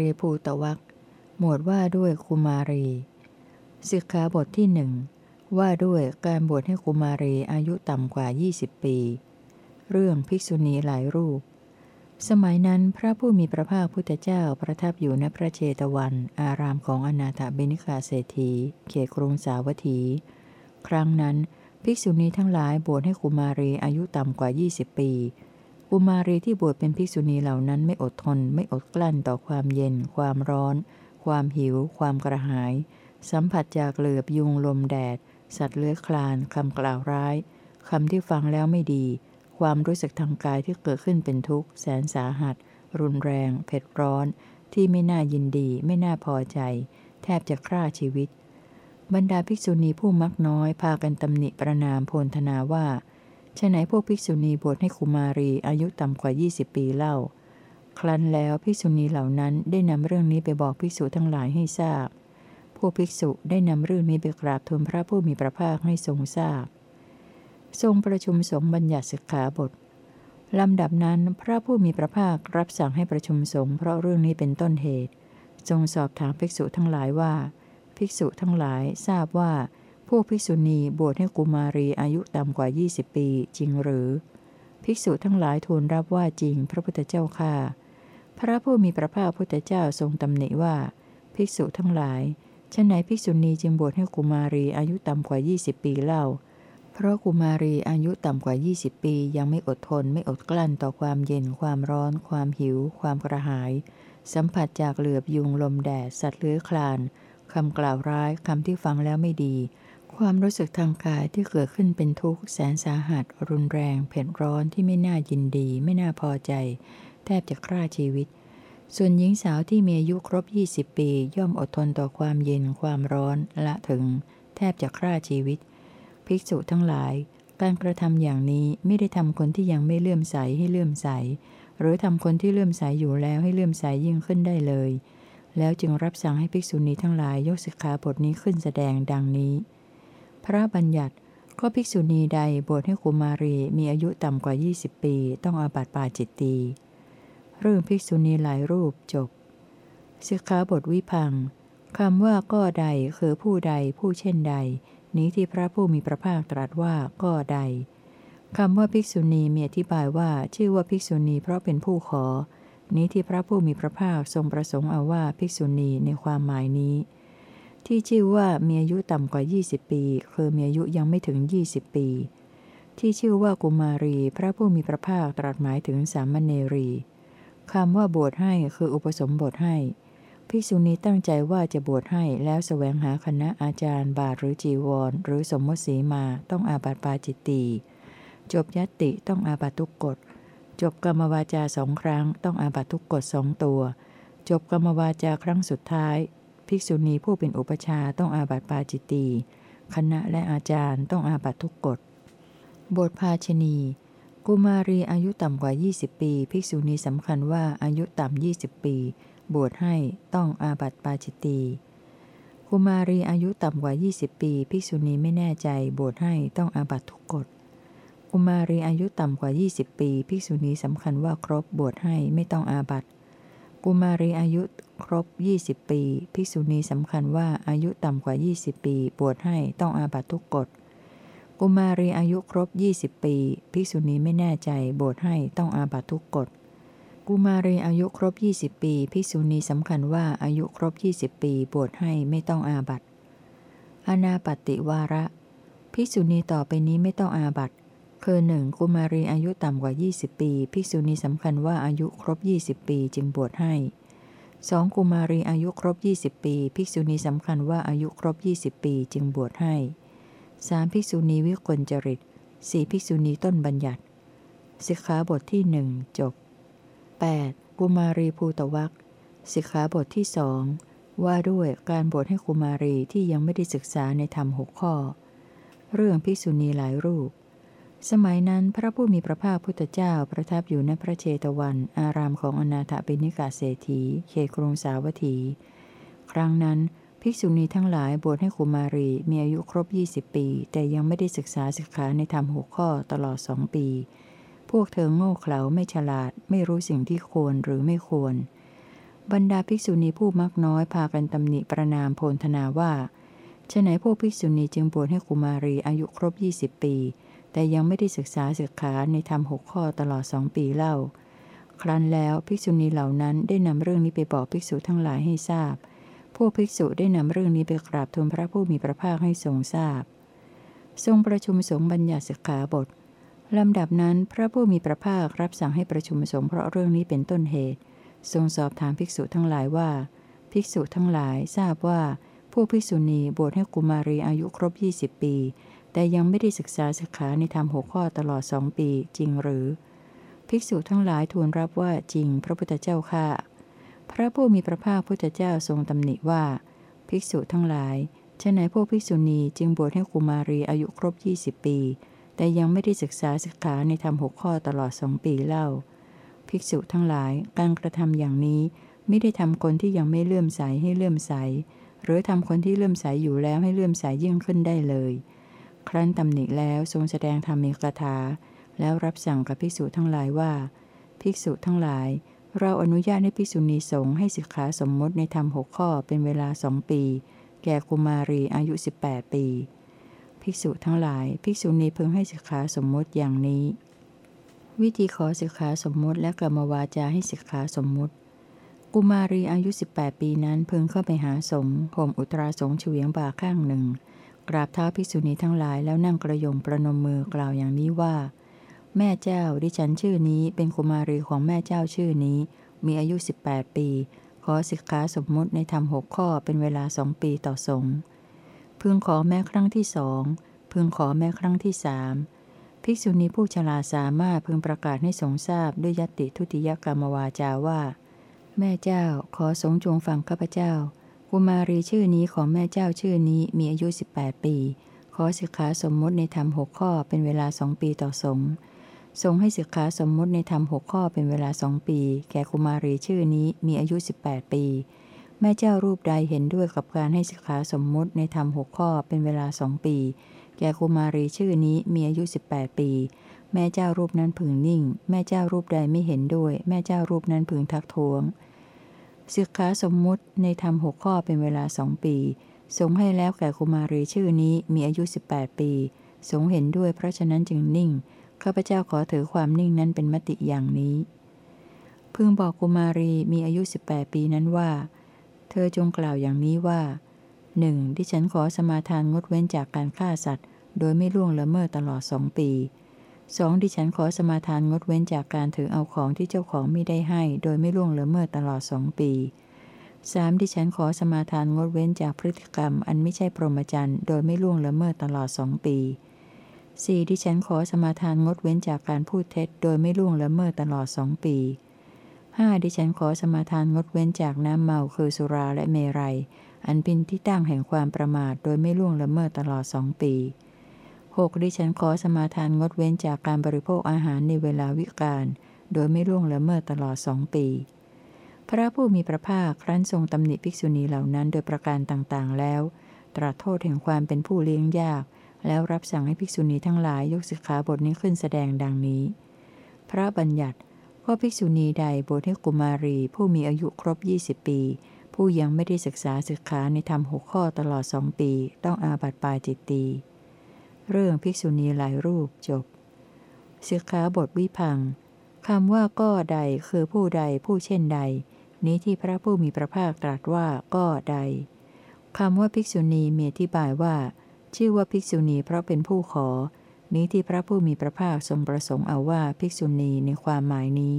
รีภูตวักหมวดว่าด้วยกุมารีสิกขาบทที่หนึ่งว่าด้วยการบวชให้กุมารีอายุต่ำกว่า 20 ปี เรื่องภิกษุณีหลายรูป สมัยนั้นพระผู้มีพระภาคพุทธเจ้าประทับอยู่ณพระเจตวัน อารามของอนาถบิณิกาเศรษฐี เขตกรุงสาวัตถี ครั้งนั้น ภิกษุณีทั้งหลายบวชให้กุมารีอายุต่ำกว่า 20 ปี กุมารีที่บวชเป็นภิกษุณีเหล่านั้นไม่อดทน ไม่อดกลั้นต่อความเย็น ความร้อน ความหิว ความกระหาย สัมผัสจากเหลือบยุงลมแดด สัตว์เลื้อยคลานคำกล่าวร้ายคำที่ฟังแล้วไม่ดี ความรู้สึกทางกายที่เกิดขึ้นเป็นทุกข์ แสนสาหัส รุนแรง เผ็ดร้อน ที่ไม่น่ายินดี ไม่น่าพอใจ แทบจะฆ่าชีวิต บรรดาภิกษุณีผู้มักน้อยพากันตำหนิประนามโพลธนาว่า ฉไหนพวกภิกษุณีบวชให้คุมารีอายุต่ำกว่า 20 ปีเล่า ครั้นแล้วภิกษุณีเหล่านั้นได้นำเรื่องนี้ไปบอกภิกษุทั้งหลายให้ทราบ พวกภิกษุได้นำเรื่องนี้ไปกราบทูลพระผู้มีพระภาคให้ทรงทราบ ทรงประชุมสงฆ์บัญญัติสิกขาบทลำดับนั้นพระผู้มีพระภาครับสั่งให้ประชุมสงฆ์เพราะเรื่องนี้เป็นต้นเหตุ ทรงสอบถามภิกษุทั้งหลายว่า ภิกษุทั้งหลายทราบว่า พวกภิกษุณีบวชให้กุมารีอายุต่ำกว่า 20 ปี จริงหรือ ภิกษุทั้งหลายทูลรับว่าจริงพระพุทธเจ้าค่าพระผู้มีพระภาคพุทธเจ้าทรงตำหนิว่า ภิกษุทั้งหลายฉนไหนภิกษุณีจึงบวชให้กุมารีอายุต่ำกว่า 20 ปีเล่า เพราะกุมารีอายุต่ำกว่า 20 ปียังไม่อดทนไม่อดกลั้นต่อความเย็นความร้อน ความหิว ความกระหาย สัมผัสจากเหลือบยุงลมแดดสัตว์เลื้อยคลานคำกล่าวร้ายคำที่ฟังแล้วไม่ดี ความรู้สึกทางกายที่เกิดขึ้นเป็นทุกข์แสนสาหัส รุนแรง เผ็ดร้อนที่ไม่น่ายินดี ไม่น่าพอใจ แทบจะฆ่าชีวิต ส่วนหญิงสาวที่มีอายุครบ 20 ปี ย่อมอดทนต่อความเย็นความร้อนละถึง แทบจะฆ่าชีวิต ภิกษุทั้งหลาย การกระทำอย่างนี้ไม่ได้ทำคนที่ยังไม่เลื่อมใสให้เลื่อมใส หรือทำคนที่เลื่อมใสอยู่แล้วให้เลื่อมใสยิ่งขึ้นได้เลย แล้วจึงรับสั่งให้ภิกษุณีทั้งหลายยกสิกขาบทนี้ขึ้นแสดงดังนี้ พระบัญญัติก็ภิกษุณีใดบวชให้กุมารีมีอายุต่ำกว่า 20 ปี ต้องอาบัติปาจิตตี เรื่องภิกษุณีหลายรูปจบสิกขาบทวิพังคำว่าก็ใดคือผู้ใดผู้เช่นใด นี้ที่พระผู้มีพระภาคตรัสว่าก็ใดคำว่าภิกษุณีมีอธิบายว่าชื่อว่าภิกษุณีเพราะเป็นผู้ขอ นี้ที่พระผู้มีพระภาคทรงประสงค์เอาว่าภิกษุณีในความหมายนี้ ที่ชื่อว่ามีอายุต่ำกว่า 20 ปี คือมีอายุยังไม่ถึง 20 ปี ที่ชื่อว่ากุมารี พระผู้มีพระภาคตรัสหมายถึงสามเณรีคำว่าบวชให้คืออุปสมบทให้ภิกษุณีตั้งใจว่าจะบวชให้แล้วสแสวงหาคณะอาจารย์ บาทหรือจีวร หรือสมมติสีมาต้องอาบัติปาจิตตีจบยัตติต้องอาบัตทุกกฎ จบกรรมวาจาสองครั้ง ต้องอาบัตทุกกฎสองตัว จบกรรมวาจาครั้งสุดท้าย ภิกษุณีผู้เป็นอุปชาต้องอาบัติปาจิตตีคณะและอาจารย์ต้องอาบัติทุกกฎ บทภาชนี กุมารีอายุต่ำกว่า 20 ปี ภิกษุณีสำคัญว่าอายุต่ำ 20 ปี บวชให้ต้องอาบัติปาจิตตีกุมารีอายุต่ำกว่า 20 ปี ภิกษุณีไม่แน่ใจ บวชให้ต้องอาบัติทุกกฎ กุมารีอายุต่ำกว่า 20 ปี ภิกษุณีสำคัญว่าครบบวชให้ไม่ต้องอาบัติ กุมารีอายุครบ 20 ปี ภิกษุณีสำคัญว่าอายุต่ำกว่า 20 ปีบวชให้ต้องอาบัตทุกกฎ กุมารีอายุครบ 20 ปี ภิกษุณีไม่แน่ใจบวชให้ต้องอาบัตทุกกฎ กุมารีอายุครบ 20 ปี ภิกษุณีสำคัญว่าอายุครบ 20 ปีบวชให้ไม่ต้องอาบัตอนาปติวาระ ภิกษุณีต่อไปนี้ไม่ต้องอาบัต คือหนึ่งกุมารีอายุต่ำกว่า 20 ปีภิกษุณีสำคัญว่าอายุครบ 20 ปีจึงบวชให้สองกุมารีอายุครบ 20 ปีภิกษุณีสำคัญว่าอายุครบ 20 ปีจึงบวชให้สามภิกษุณีวิกลจริตสี่ภิกษุณีต้นบัญญัติสิกขาบทที่หนึ่งจบ 8. กุมารีภูตวักสิกขาบทที่สองว่าด้วยการบวชให้กุมารีที่ยังไม่ได้ศึกษาในธรรมหกข้อ เรื่องภิกษุณีหลายรูป สมัยนั้นพระผู้มีพระภาคพุทธเจ้าประทับอยู่ในพระเชตวัน อารามของอนาถปิณิกาเศรษฐีเขตกรุงสาวัตถี ครั้งนั้น ภิกษุณีทั้งหลายบวชให้คุมารีมีอายุครบ 20 ปี แต่ยังไม่ได้ศึกษาศึกษาในธรรมหกข้อตลอดสองปี พวกเธอโง่เขลาไม่ฉลาด ไม่รู้สิ่งที่ควรหรือไม่ควร บรรดาภิกษุณีผู้มักน้อยพากันตำหนิประนามโพลธนาว่าฉะไหนพวกภิกษุณีจึงบวชให้กุมารีอายุครบ 20 ปี แต่ยังไม่ได้ศึกษาศึกษาในธรรมหกข้อตลอดสองปีเล่า ครั้นแล้วภิกษุณีเหล่านั้นได้นำเรื่องนี้ไปบอกภิกษุทั้งหลายให้ทราบพวกภิกษุได้นำเรื่องนี้ไปกราบทูลพระผู้มีพระภาคให้ทรงทราบ ทรงประชุมสงฆ์บัญญัติสิกขาบทลำดับนั้นพระผู้มีพระภาครับสั่งให้ประชุมสงฆ์เพราะเรื่องนี้เป็นต้นเหตุ ทรงสอบถามภิกษุทั้งหลายว่า ภิกษุทั้งหลายทราบว่า ผู้ภิกษุณีบวชให้กุมารีอายุครบ 20 ปี แต่ยังไม่ได้ศึกษาศึกษาในธรรมหกข้อตลอดสองปี จริงหรือ ภิกษุทั้งหลายทูลรับว่าจริงพระพุทธเจ้าค่ะ พระผู้มีพระภาคพุทธเจ้าทรงตำหนิว่า ภิกษุทั้งหลายฉะไหนพวกภิกษุณีจึงบวชให้กุมารีอายุครบ 20 ปี แต่ยังไม่ได้ศึกษาศึกษาในธรรมหกข้อตลอดสองปีเล่า ภิกษุทั้งหลายการกระทำอย่างนี้ไม่ได้ทำคนที่ยังไม่เลื่อมใสให้เลื่อมใส หรือทำคนที่เลื่อมใสยอยู่แล้วให้เลื่อมใสยยิ่งขึ้นได้เลย ครั้นตำหนิแล้วทรงแสดงธรรมีกถา แล้วรับสั่งกับภิกษุทั้งหลายว่า ภิกษุทั้งหลาย เราอนุญาตให้ภิกษุณีสงฆ์ให้สิกขาสมมติในธรรมหกข้อเป็นเวลาสองปี แก่กุมารีอายุ 18 ปี ภิกษุทั้งหลาย ภิกษุณีเพิ่งให้สิกขาสมมติอย่างนี้ วิธีขอสิกขาสมมติและกรรมวาจาให้สิกขาสมมติกุมารีอายุ 18 ปีนั้นเพิ่งเข้าไปหาสงฆ์ห่มอุตราสงฆ์เฉียงบ่าข้างหนึ่ง กราบเท้าภิกษุณีทั้งหลายแล้วนั่งกระยงประนมมือกล่าวอย่างนี้ว่า แม่เจ้าดิฉันชื่อนี้เป็นกุมารีของแม่เจ้าชื่อนี้ มีอายุ 18 ปี ขอสิกขาสมมุติในธรรมหกข้อเป็นเวลาสองปีต่อสงฆ์พึงขอแม่ครั้งที่สองพึงขอแม่ครั้งที่สามภิกษุณีผู้ฉลาสามารถพึงประกาศให้สงทราบด้วยยติทุติยกรรมวาจาว่า แม่เจ้าขอสงจงฟังข้าพเจ้า กุมารีชื่อนี้ของแม่เจ้าชื่อนี้มีอายุ 18 ปี ขอสิกขาสมมติในธรรมหกข้อเป็นเวลาสองปีต่อสงทรงให้สิกขาสมมติในธรรมหกข้อเป็นเวลาสองปี แก่กุมารีชื่อนี้มีอายุ 18 ปี แม่เจ้ารูปใดเห็นด้วยกับการให้สิกขาสมมติในธรรมหกข้อเป็นเวลาสองปี แก่กุมารีชื่อนี้มีอายุ 18 ปี แม่เจ้ารูปนั้นพึงนิ่ง แม่เจ้ารูปใดไม่เห็นด้วย แม่เจ้ารูปนั้นพึงทักท้วง ศึกขาสมมุติในธรรมหกข้อเป็นเวลาสองปี สงให้แล้วแก่กุมารีชื่อนี้มีอายุ 18 ปี สงเห็นด้วยเพราะฉะนั้นจึงนิ่ง ข้าพเจ้าขอถือความนิ่งนั้นเป็นมติอย่างนี้ พึงบอกกุมารีมีอายุ 18 ปีนั้นว่า เธอจงกล่าวอย่างนี้ว่าหนึ่งที่ฉันขอสมาทานงดเว้นจากการฆ่าสัตว์ โดยไม่ล่วงละเมิดตลอดสองปี สองดิฉันขอสมาทานงดเว้นจากการถือเอาของที่เจ้าของไม่ได้ให้ โดยไม่ล่วงละเมิดตลอดสองปีสามดิฉันขอสมาทานงดเว้นจากพฤติกรรม อันไม่ใช่พรหมจรรย์โดยไม่ล่วงละเมิดตลอดสองปีสี่ดิฉันขอสมาทานงดเว้นจากการพูดเท็จ โดยไม่ล่วงละเมิดตลอดสองปีห้าดิฉันขอสมาทานงดเว้นจากน้ำเมาคือสุราและเมรัยอันเป็นที่ตั้งแห่งความประมาท โดยไม่ล่วงละเมิดตลอดสองปี 6. ดิฉันขอสมาทานงดเว้นจากการบริโภคอาหารในเวลาวิกาลโดยไม่ล่วงละเมิดตลอดสองปี พระผู้มีพระภาคครั้นทรงตำหนิภิกษุณีเหล่านั้นโดยประการต่างๆ แล้ว ตรัสโทษแห่งความเป็นผู้เลี้ยงยาก แล้วรับสั่งให้ภิกษุณีทั้งหลายยกสิกขาบทนี้ขึ้นแสดงดังนี้ พระบัญญัติก็ภิกษุณีใดบทให้กุมารี ผู้มีอายุครบ 20 ปี ผู้ยังไม่ได้ศึกษาศึกษาในธรรมหกข้อตลอดสองปี ต้องอาบัติปาจิตตี เรื่องภิกษุณีหลายรูปจบสิกขาบทวิพังคำว่าก็ใดคือผู้ใดผู้เช่นใด นี้ที่พระผู้มีพระภาคตรัสว่าก็ใดคำว่าภิกษุณีมีอธิบายว่า ชื่อว่าภิกษุณีเพราะเป็นผู้ขอ นี้ที่พระผู้มีพระภาคทรงประสงค์เอาว่าภิกษุณีในความหมายนี้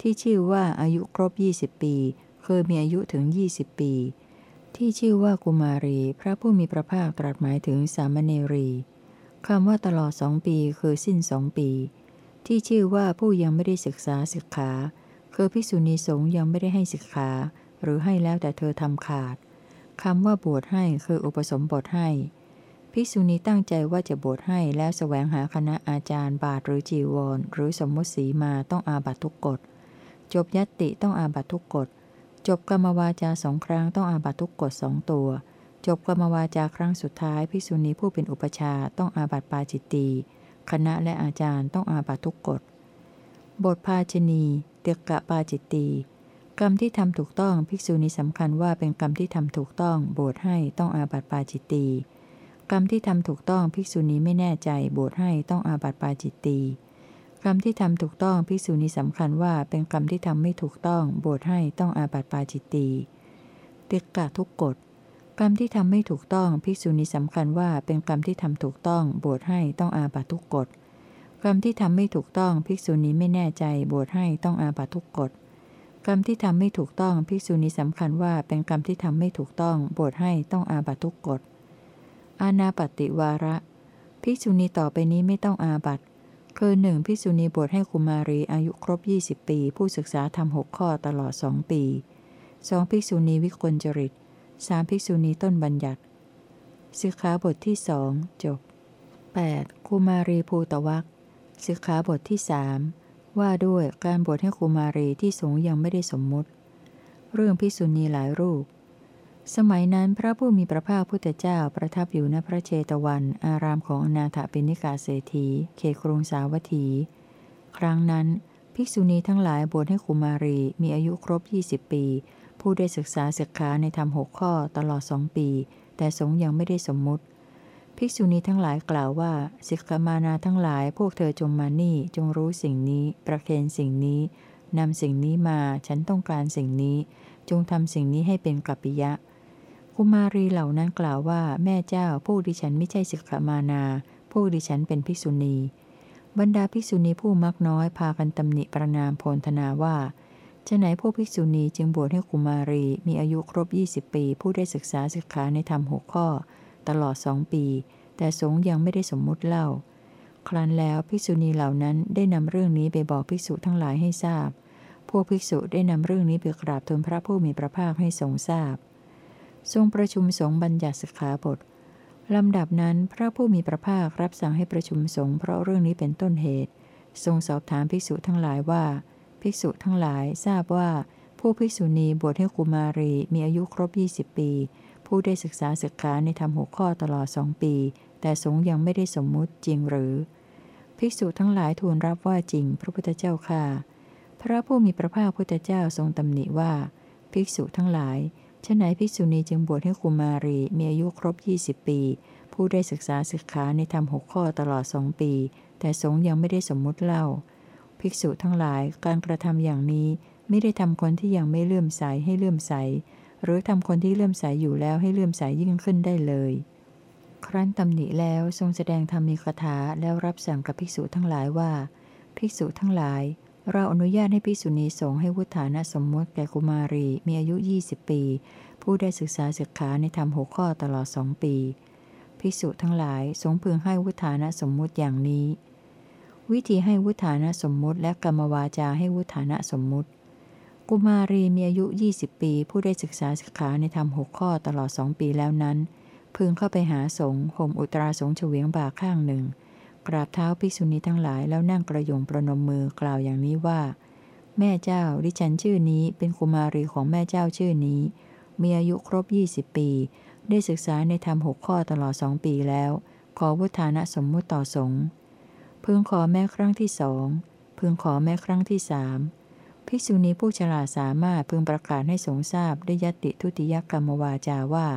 ที่ชื่อว่าอายุครบ 20 ปีคือมีอายุถึง 20 ปี ที่ชื่อว่ากุมารี พระผู้มีพระภาคตรัสหมายถึงสามเณรี คำว่าตลอดสองปีคือสิ้นสองปี ที่ชื่อว่าผู้ยังไม่ได้ศึกษาศึกขาคือภิกษุณีสงฆ์ยังไม่ได้ให้ศึกขา หรือให้แล้วแต่เธอทำขาดคำว่าบวชให้คืออุปสมบทให้ ภิกษุณีตั้งใจว่าจะบวชให้แล้วแสวงหาคณะอาจารย์บาทหรือจีวร หรือสมมติสีมาต้องอาบัตทุกกฎ จบยัตติต้องอาบัตทุกกฎ จบกรรมวาจาสองครั้งต้องอาบัตทุกกฎสองตัว จบกรรมวาจาครั้งสุดท้ายภิกษุณีผู้เป็นอุปชาต้องอาบัติปาจิตตีคณะและอาจารย์ต้องอาบัติทุกกฎ บทภาชนีเตกะปาจิตตีกรรมที่ทำถูกต้องภิกษุณีสำคัญว่าเป็นกรรมที่ทำถูกต้องบวชให้ต้องอาบัติปาจิตตีกรรมที่ทำถูกต้องภิกษุณีไม่แน่ใจบวชให้ต้องอาบัติปาจิตตีกรรมที่ทำถูกต้องภิกษุณีสำคัญว่าเป็นกรรมที่ทำไม่ถูกต้องบวชให้ต้องอาบัติปาจิตตีเติกะทุกกฎ กรรมที่ทำไม่ถูกต้องภิกษุณีสำคัญว่าเป็นกรรมที่ทำถูกต้องบวชให้ต้องอาบัตทุกกฎกรรมที่ทำไม่ถูกต้องภิกษุณีไม่แน่ใจบวชให้ต้องอาบัตทุกกฎกรรมที่ทำไม่ถูกต้องภิกษุณีสำคัญว่าเป็นกรรมที่ทำไม่ถูกต้องบวชให้ต้องอาบัตทุกกฎอาณาปฏิวาระภิกษุณีต่อไปนี้ไม่ต้องอาบัตคือหนึ่งภิกษุณีบวชให้กุมารีอายุครบ 20 ปี ผู้ศึกษาทำหกข้อตลอดสองปีสองภิกษุณีวิกลจริต สามภิกษุณีต้นบัญญัติสิกขาบทที่สองจบ 8. กุมารีภูตวักสิกขาบทที่สว่าด้วยการบวชให้กุมารีที่สงยังไม่ได้สมมุติ เรื่องภิกษุณีหลายรูป สมัยนั้นพระผู้มีพระภาคพุทธเจ้าประทับอยู่ณพระเชตวัน อารามของอนาถปิณิกาเศรษฐีเขครุงสาวัตถี ครั้งนั้น ภิกษุณีทั้งหลายบวชให้กุมารีมีอายุครบ 20 ปี ผู้ได้ศึกษาศึกษาในธรรมหกข้อตลอดสองปี แต่สงยังไม่ได้สมมุติ ภิกษุณีทั้งหลายกล่าวว่าสิกขามานาทั้งหลายพวกเธอจงมานี่จงรู้สิ่งนี้ ประเคนสิ่งนี้นำสิ่งนี้มาฉันต้องการสิ่งนี้ จงทำสิ่งนี้ให้เป็นกัปปิยะกุมารีเหล่านั้นกล่าวว่าแม่เจ้าผู้ดิฉันไม่ใช่สิกขามานา ผู้ดิฉันเป็นภิกษุณี บรรดาภิกษุณีผู้มักน้อยพากันตำหนิประนามโพลธนาว่า จะไหนพวกภิกษุณีจึงบวชให้กุมารีมีอายุครบ 20 ปี ผู้ได้ศึกษาศึกษาในธรรมหกข้อ ตลอดสองปี แต่สงยังไม่ได้สมมุติเล่า ครั้นแล้วภิกษุณีเหล่านั้นได้นำเรื่องนี้ไปบอกภิกษุทั้งหลายให้ทราบ พวกภิกษุได้นำเรื่องนี้ไปกราบทูลพระผู้มีพระภาคให้ทรงทราบ ทรงประชุมสงฆ์บัญญัติสิกขาบทลำดับนั้นพระผู้มีพระภาครับสั่งให้ประชุมสงฆ์เพราะเรื่องนี้เป็นต้นเหตุ ทรงสอบถามภิกษุทั้งหลายว่า ภิกษุทั้งหลายทราบว่า ผู้ภิกษุณีบวชให้กุมารีมีอายุครบ 20 ปี ผู้ได้ศึกษาศึกษาในธรรมหกข้อตลอดสองปี แต่สงยังไม่ได้สมมุติจริงหรือ ภิกษุทั้งหลายทูลรับว่าจริง พระพุทธเจ้าค่ะ พระผู้มีพระภาคพุทธเจ้าทรงตำหนิว่า ภิกษุทั้งหลายฉไหนภิกษุณีจึงบวชให้กุมารีมีอายุครบ 20 ปี ผู้ได้ศึกษาศึกษาในธรรมหกข้อตลอดสองปี แต่สงยังไม่ได้สมมุติเล่า ภิกษุทั้งหลายการกระทำอย่างนี้ไม่ได้ทำคนที่ยังไม่เลื่อมใสให้เลื่อมใส หรือทำคนที่เลื่อมใสอยู่แล้วให้เลื่อมใสยิ่งขึ้นได้เลย ครั้นตำหนิแล้วทรงแสดงธรรมีคาถาแล้วรับสั่งกับภิกษุทั้งหลายว่า ภิกษุทั้งหลาย เราอนุญาตให้ภิกษุณีสงฆ์ให้วุฒานะสมมติแก่กุมารีมีอายุ 20 ปี ผู้ได้ศึกษาศึกษาในธรรมหกข้อตลอดสองปี ภิกษุทั้งหลายสงพึงให้วุฒานะสมมุติอย่างนี้ วิธีให้วุฒานะสมมุติ และกรรมวาจาให้วุฒานะสมมุติ กุมารีมีอายุ 20 ปี ผู้ได้ศึกษาศึกษาในธรรมหกข้อตลอดสองปีแล้วนั้น พึงเข้าไปหาสงฆ์ห่มอุตราสงฆ์เฉวียงบ่าข้างหนึ่ง กราบเท้าภิกษุณีทั้งหลายแล้วนั่งกระยงประนมมือกล่าวอย่างนี้ว่า แม่เจ้าดิฉันชื่อนี้เป็นกุมารีของแม่เจ้าชื่อนี้ มีอายุครบ 20 ปี ได้ศึกษาในธรรมหกข้อตลอดสองปีแล้ว ขอวุฒานะสมมุติต่อสงฆ์ พึงขอแม้ครั้งที่สอง พึงขอแม้ครั้งที่สามภิกษุณีผู้ฉลาดสามารถพึงประกาศให้สงทราบด้วยยติทุติยกรรมวาจาว่า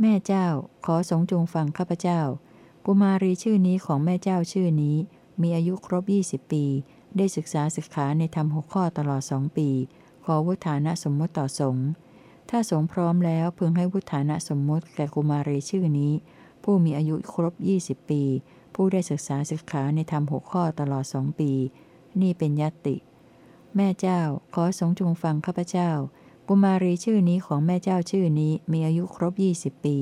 แม่เจ้าขอสงจงฟังข้าพเจ้า กุมารีชื่อนี้ของแม่เจ้าชื่อนี้ มีอายุครบ 20 ปี ได้ศึกษาศึกษาในธรรมหกข้อตลอดสองปี ขอวุฒานะสมมติต่อสงถ้าสงพร้อมแล้วพึงให้วุฒานะสมมติแก่กุมารีชื่อนี้ ผู้มีอายุครบ 20 ปี ผู้ได้ศึกษาศึกษาในธรรมหกข้อตลอดสองปี นี่เป็นยติ แม่เจ้าขอสงจงฟังข้าพเจ้า กุมารีชื่อนี้ของแม่เจ้าชื่อนี้มีอายุครบ 20 ปี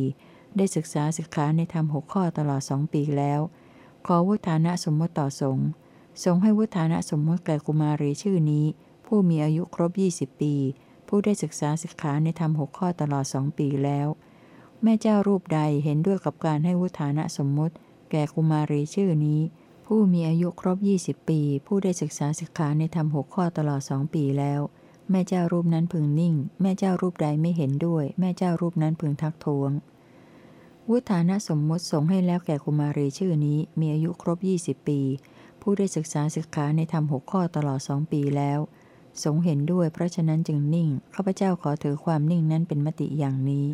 ได้ศึกษาศึกษาในธรรมหกข้อตลอดสองปีแล้ว ขอวุฒานะสมมติต่อสงสงให้วุฒานะสมมติแก่กุมารีชื่อนี้ ผู้มีอายุครบ 20 ปี ผู้ได้ศึกษาศึกษาในธรรมหกข้อตลอดสองปีแล้ว แม่เจ้ารูปใดเห็นด้วยกับการให้วุฒานะสมมติ แก่กุมารีชื่อนี้ ผู้มีอายุครบ 20 ปี ผู้ได้ศึกษาศึกษาในธรรมหกข้อตลอดสองปีแล้ว แม่เจ้ารูปนั้นพึงนิ่ง แม่เจ้ารูปใดไม่เห็นด้วย แม่เจ้ารูปนั้นพึงทักท้วง วุฒานะสมมติสงให้แล้วแก่กุมารีชื่อนี้ มีอายุครบ 20 ปี ผู้ได้ศึกษาศึกษาในธรรมหกข้อตลอดสองปีแล้ว สงเห็นด้วย เพราะฉะนั้นจึงนิ่งข้าพเจ้าขอถือความนิ่งนั้นเป็นมติอย่างนี้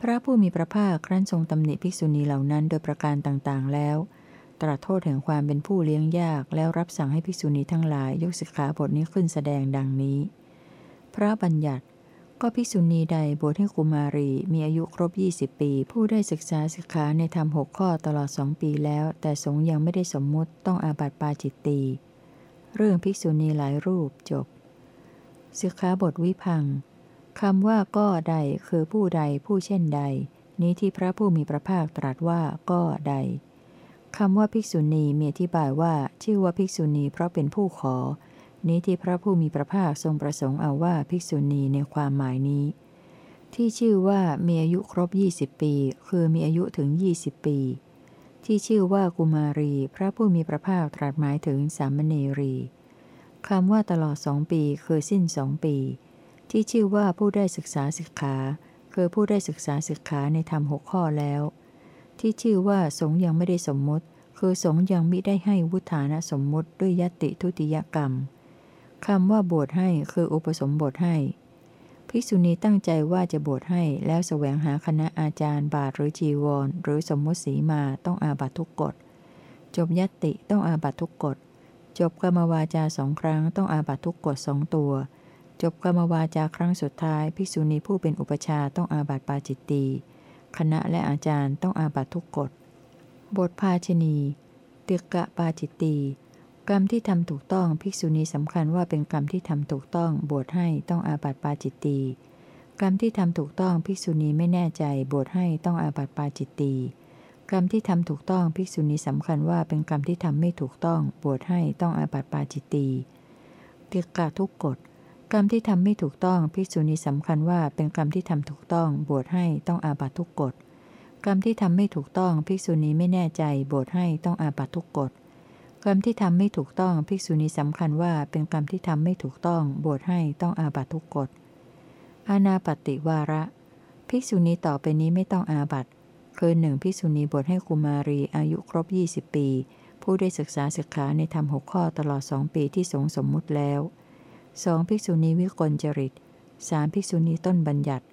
พระผู้มีพระภาคครั้นทรงตำหนิภิกษุณีเหล่านั้นโดยประการต่างๆ แล้ว ตรัสโทษแห่งความเป็นผู้เลี้ยงยาก แล้วรับสั่งให้ภิกษุณีทั้งหลายยกสิกขาบทนี้ขึ้นแสดงดังนี้ พระบัญญัติ ก็ภิกษุณีใดบวชให้กุมารีมีอายุครบ 20 ปี ผู้ได้ศึกษาสิกขาในธรรมหกข้อตลอดสองปีแล้ว แต่สงยังไม่ได้สมมุติต้องอาบัติปาจิตตีเรื่องภิกษุณีหลายรูปจบสิกขาบทวิพัง คำว่าก็ใดคือผู้ใดผู้เช่นใด นี้ที่พระผู้มีพระภาคตรัสว่าก็ใดคำว่าภิกษุณีมีอธิบายว่าชื่อว่าภิกษุณีเพราะเป็นผู้ขอ นี้ที่พระผู้มีพระภาคทรงประสงค์เอาว่าภิกษุณีในความหมายนี้ ที่ชื่อว่ามีอายุครบ 20 ปี คือมีอายุถึง 20 ปี ที่ชื่อว่ากุมารี พระผู้มีพระภาคตรัสหมายถึงสามเณรีคำว่าตลอดสองปีคือสิ้นสองปี ที่ชื่อว่าผู้ได้ศึกษาศึกขา คือผู้ได้ศึกษาศึกขาในธรรมหกข้อแล้ว ที่ชื่อว่าสงยังไม่ได้สมมติ คือสงยังมิได้ให้วุฒานสมมติด้วยยติทุติยกรรมคำว่าบวชให้คืออุปสมบทให้ ภิกษุณีตั้งใจว่าจะบวชให้แล้วแสวงหาคณะอาจารย์บาทหรือจีวร หรือสมมติสีมาต้องอาบัตทุกกฎ จบยติต้องอาบัตทุกกฎ จบกรรมวาจาสองครั้งต้องอาบัตทุกกฎสองตัว จบกรรมวาจาครั้งสุดท้าย ภิกษุณีผู้เป็นอุปชาต้องอาบัติปาจิตตีคณะและอาจารย์ต้องอาบัติทุกกฎ บทภาชนีติกะปาจิตตีกรรมที่ทำถูกต้องภิกษุณีสำคัญว่าเป็นกรรมที่ทำถูกต้อง บวชให้ต้องอาบัติปาจิตตีกรรมที่ทำถูกต้องภิกษุณีไม่แน่ใจ บวชให้ต้องอาบัติปาจิตตีกรรมที่ทำถูกต้องภิกษุณีสำคัญว่าเป็นกรรมที่ทำไม่ถูกต้อง บวชให้ต้องอาบัติปาจิตตีติกะทุกกฎ กรรมที่ทำไม่ถูกต้องภิกษุณีสำคัญว่าเป็นกรรมที่ทำถูกต้องบวชให้ต้องอาบัตทุกกฎกรรมที่ทำไม่ถูกต้องภิกษุณีไม่แน่ใจบวชให้ต้องอาบัตทุกกฎกรรมที่ทำไม่ถูกต้องภิกษุณีสำคัญว่าเป็นกรรมที่ทำไม่ถูกต้องบวชให้ต้องอาบัตทุกกฎอาณาปฏิวาระ ภิกษุณีต่อไปนี้ไม่ต้องอาบัตคือหนึ่งภิกษุณีบวชให้กุมารีอายุครบ 20 ปี ผู้ได้ศึกษาศึกษาในธรรมหกข้อตลอดสองปีที่สงสมมุติแล้ว สองภิกษุณีวิกลจริตสามภิกษุณีต้นบัญญัติ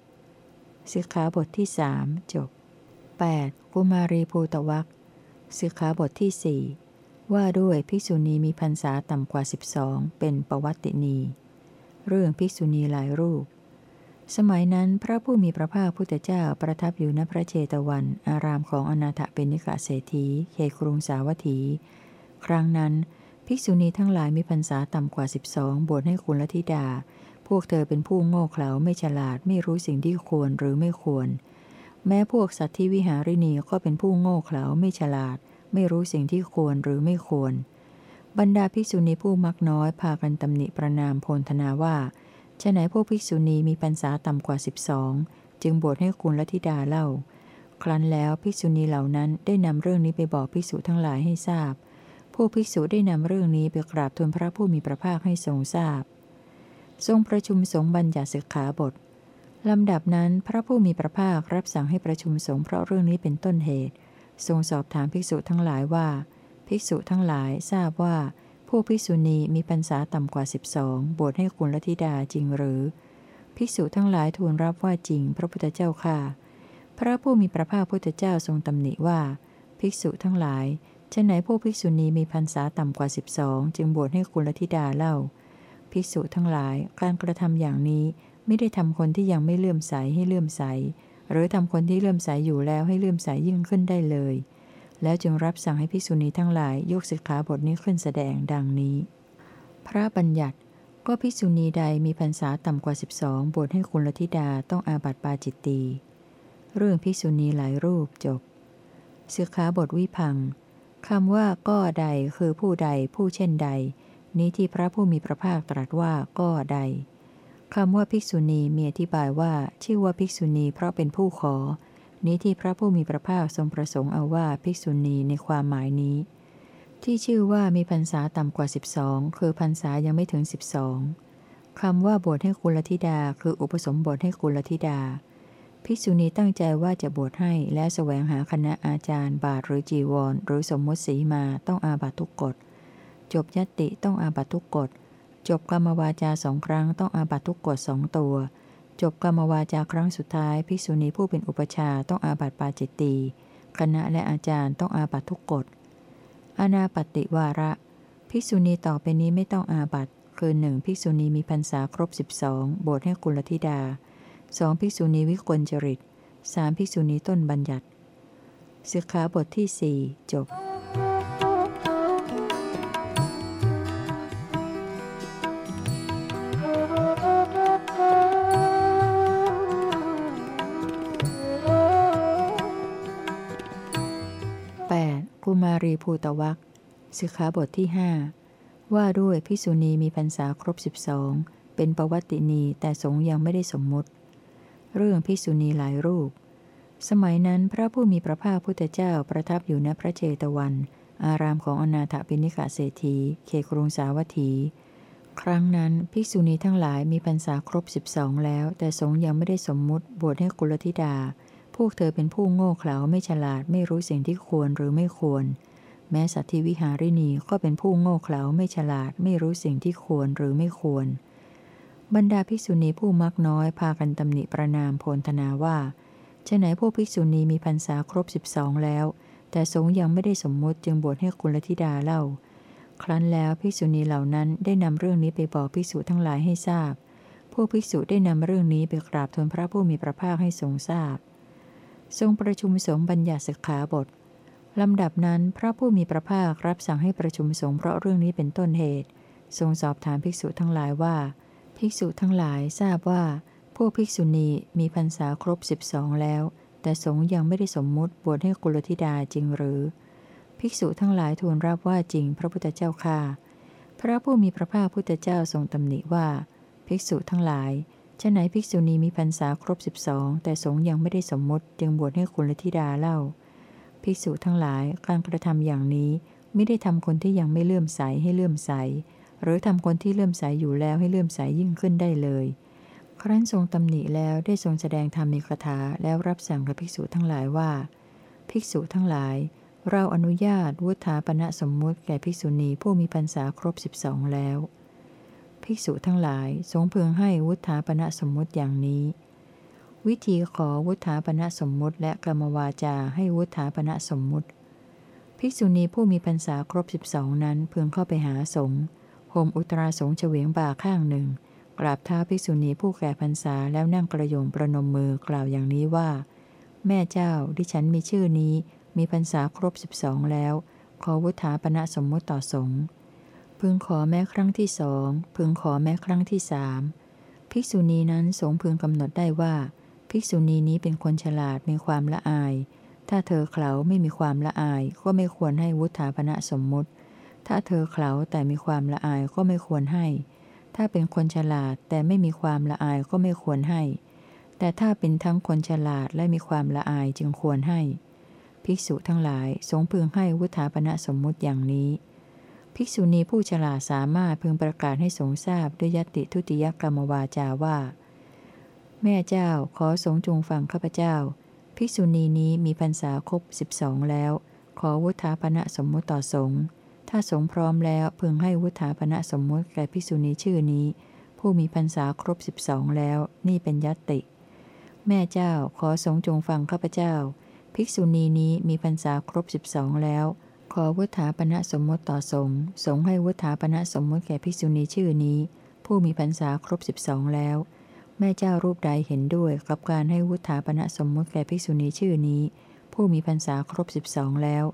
สิกขาบทที่สามจบ 8. กุมารีภูตวักสิกขาบทที่สี่ว่าด้วยภิกษุณีมีพรรษาต่ำกว่า 12 เป็นประวัตินี เรื่องภิกษุณีหลายรูป สมัยนั้นพระผู้มีพระภาคพุทธเจ้าประทับอยู่ณพระเจตวัน อารามของอนาถเป็นิกะเศรษฐีเขครุงสาวัตถี ครั้งนั้น ภิกษุณีทั้งหลายมีพรรษาต่ำกว่า 12 บวชให้คุณละธิดา พวกเธอเป็นผู้โง่เขลาไม่ฉลาดไม่รู้สิ่งที่ควรหรือไม่ควร แม้พวกสัตว์ที่วิหารินีก็เป็นผู้โง่เขลาไม่ฉลาด ไม่รู้สิ่งที่ควรหรือไม่ควร บรรดาภิกษุณีผู้มักน้อยพากันตำหนิประนามโพลธนาว่าฉะไหนพวกภิกษุณีมีพรรษาต่ำกว่า 12 จึงบวชให้คุณละธิดาเล่า ครั้นแล้วภิกษุณีเหล่านั้นได้นำเรื่องนี้ไปบอกภิกษุทั้งหลายให้ทราบ ผู้ภิกษุได้นำเรื่องนี้ไปกราบทูลพระผู้มีพระภาคให้ทรงทราบ ทรงประชุมสงฆ์บัญญัติศึกขาบทลำดับนั้นพระผู้มีพระภาครับสั่งให้ประชุมสงฆ์เพราะเรื่องนี้เป็นต้นเหตุ ทรงสอบถามภิกษุทั้งหลายว่า ภิกษุทั้งหลายทราบว่า ผู้ภิกษุณีมีพรรษาต่ำกว่า 12 บวชให้คุณลธิดาจริงหรือ ภิกษุทั้งหลายทูลรับว่าจริง พระพุทธเจ้าค่ะ พระผู้มีพระภาคพุทธเจ้าทรงตำหนิว่า ภิกษุทั้งหลาย เช่นไหนผู้ภิกษุณีมีพรรษาต่ำกว่า 12 จึงบวชให้คุณลธิดาเล่า ภิกษุทั้งหลายการกระทำอย่างนี้ไม่ได้ทำคนที่ยังไม่เลื่อมใสให้เลื่อมใส หรือทำคนที่เลื่อมใสอยู่แล้วให้เลื่อมใสยยิ่งขึ้นได้เลย แล้วจึงรับสั่งให้ภิกษุณีทั้งหลายยกสิกขาบทนี้ขึ้นแสดงดังนี้ พระบัญญัติก็ภิกษุณีใดมีพรรษาต่ำกว่า 12 บวชให้คุณลธิดาต้องอาบัติปาจิตตี เรื่องภิกษุณีหลายรูปจบสิกขาบทวิพัง คำว่าก็ใดคือผู้ใดผู้เช่นใด นี้ที่พระผู้มีพระภาคตรัสว่าก็ใดคำว่าภิกษุณีมีอธิบายว่าชื่อว่าภิกษุณีเพราะเป็นผู้ขอ นี้ที่พระผู้มีพระภาคทรงประสงค์เอาว่าภิกษุณีในความหมายนี้ ที่ชื่อว่ามีพรรษาต่ำกว่า 12 คือพรรษายังไม่ถึง 12คำว่าบวชให้กุลธิดา คืออุปสมบทให้กุลธิดา ภิกษุณีตั้งใจว่าจะบวชให้และแสวงหาคณะอาจารย์ บาทหรือจีวร หรือสมมติสีมาต้องอาบัตทุกกฎ จบยติต้องอาบัตทุกกฎ จบกรรมวาจาสองครั้งต้องอาบัตทุกกฎสองตัว จบกรรมวาจาครั้งสุดท้าย ภิกษุณีผู้เป็นอุปชาต้องอาบัตปาจิตตีคณะและอาจารย์ต้องอาบัตทุกกฎอนาปติวาระ ภิกษุณีต่อไปนี้ไม่ต้องอาบัตคือหนึ่งภิกษุณีมีพรรษาครบ 12บทให้กุลธิดา สองภิกษุณีวิกลจริตสามภิกษุณีต้นบัญญัติสิกขาบทที่สี่จบ 8. กุมารีภูตวักสิกขาบทที่หว่าด้วยพิสุณีมีพรรษาครบ 12 เป็นประวัตินีแต่สงยังไม่ได้สมมุติ เรื่องพิสุณีหลายรูป สมัยนั้นพระผู้มีพระภาคพุทธเจ้าประทับอยู่ณพระเจตวัน อารามของอนาถปิณิกาเศรษฐีเขกรุงสาวัตถี ครั้งนั้นภิกษุณีทั้งหลายมีพรรษาครบ12แล้ว แต่สงยังไม่ได้สมมุติบวชให้กุลธิดา พวกเธอเป็นผู้โง่เขลาไม่ฉลาดไม่รู้สิ่งที่ควรหรือไม่ควร แม้สัตธิวิหารินีก็เป็นผู้โง่เขลาไม่ฉลาดไม่รู้สิ่งที่ควรหรือไม่ควร บรรดาภิกษุณีผู้มักน้อยพากันตำหนิประนามโพลธนาว่าจะไหนพวกภิกษุณีมีพรรษาครบสิบสองแล้ว แต่สงยังไม่ได้สมมุติจึงบวชให้กุลธิดาเล่า ครั้นแล้วภิกษุณีเหล่านั้นได้นำเรื่องนี้ไปบอกภิกษุทั้งหลายให้ทราบ พวกภิกษุได้นำเรื่องนี้ไปกราบทูลพระผู้มีพระภาคให้ทรงทราบ ทรงประชุมสงฆ์บัญญัติสิกขาบทลำดับนั้นพระผู้มีพระภาครับสั่งให้ประชุมสงฆ์เพราะเรื่องนี้เป็นต้นเหตุ ทรงสอบถามภิกษุทั้งหลายว่า ภิกษุทั้งหลายทราบว่า พวกภิกษุณีมีพรรษาครบสิบสองแล้ว แต่สงฆ์ยังไม่ได้สมมุติบวชให้กุลธิดาจริงหรือ ภิกษุทั้งหลายทูลรับว่าจริงพระพุทธเจ้าค่ะ พระผู้มีพระภาคพุทธเจ้าทรงตำหนิว่า ภิกษุทั้งหลายฉะไหนภิกษุณีมีพรรษาครบสิบสองแต่สงยังไม่ได้สมมติจึงบวชให้คุณลธิดาเล่า ภิกษุทั้งหลายการกระทำอย่างนี้ไม่ได้ทำคนที่ยังไม่เลื่อมใสให้เลื่อมใส หรือทำคนที่เลื่อมใสอยู่แล้วให้เลื่อมใสยิ่งขึ้นได้เลย ครั้นทรงตำหนิแล้วได้ทรงแสดงธรรมีคาถาแล้วรับสั่งกับภิกษุทั้งหลายว่า ภิกษุทั้งหลาย เราอนุญาตวุฒาปณะสมมุติแก่ภิกษุณีผู้มีพรรษาครบสิบสองแล้ว ภิกษุทั้งหลายสงเพึงให้วุฒาปณะสมมุติอย่างนี้ วิธีขอวุฒาปณะสมมุติ และกรรมวาจาให้วุฒาปณะสมมุติ ภิกษุณีผู้มีพรรษาครบสิบสองนั้นเพึงเข้าไปหาสงฆ์ มอุตราสงเฉวียงบ่าข้างหนึ่ง กราบเท้าภิกษุณีผู้แก่พรรษาแล้วนั่งกระยงประนมมือกล่าวอย่างนี้ว่า แม่เจ้าดิฉันมีชื่อนี้ มีพรรษาครบสิบสองแล้ว ขอวุฒาปณะสมมุติต่อสงฆ์พึงขอแม้ครั้งที่สองพึงขอแม้ครั้งที่สามภิกษุณีนั้นสงพึงกำหนดได้ว่า ภิกษุณีนี้เป็นคนฉลาดมีความละอาย ถ้าเธอเขาไม่มีความละอายก็ไม่ควรให้วุฒาพนะสมมุติ ถ้าเธอเขาแต่มีความละอายก็ไม่ควรให้ ถ้าเป็นคนฉลาดแต่ไม่มีความละอายก็ไม่ควรให้ แต่ถ้าเป็นทั้งคนฉลาดและมีความละอายจึงควรให้ ภิกษุทั้งหลายสงพึงให้วุฒาพนะสมมุติอย่างนี้ ภิกษุณีผู้ฉลาดสามารถพึงประกาศให้สงทราบด้วยยติทุติยกรรมวาจาว่า แม่เจ้าขอสงจงฟังข้าพเจ้า ภิกษุณีนี้มีพรรษาครบสิบสองแล้ว ขอวุฒาปณะสมมุติต่อสง ถ้าสงพร้อมแล้วพึงให้วุฒาปณะสมมติแก่ภิกษุณีชื่อนี้ ผู้มีพรรษาครบสิบสองแล้ว นี่เป็นยัตติ แม่เจ้าขอสงจงฟังข้าพเจ้า ภิกษุณีนี้มีพรรษาครบสิบสองแล้ว ขอวุฒาปณะสมมติต่อสงสงให้วุฒาปณะสมมติแก่ภิกษุณีชื่อนี้ ผู้มีพรรษาครบสิบสองแล้ว แม่เจ้ารูปใดเห็นด้วยกับการให้วุฒาปณะสมมติแก่ภิกษุณีชื่อนี้ ผู้มีพรรษาครบสิบสองแล้ว